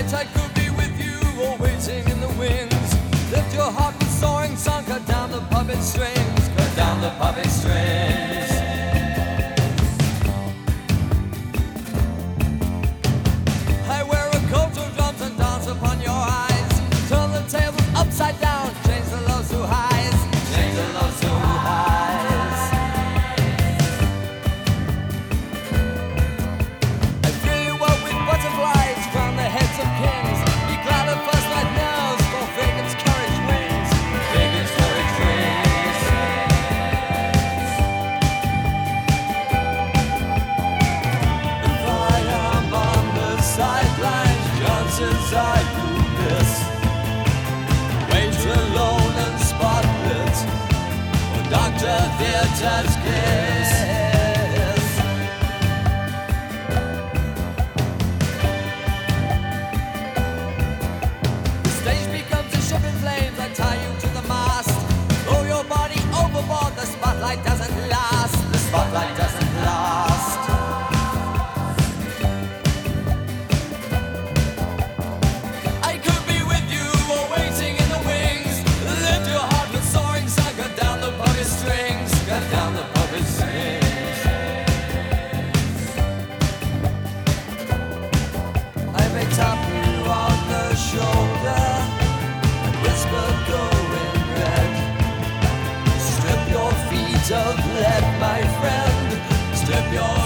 nights I could be with you or waiting in the wings. Lift your heart with soaring song, cut down the puppet strings, cut down the puppet strings. stage becomes a ship in flames. I tie you to the mast. Throw your body overboard. The spotlight doesn't. my friend. Strip your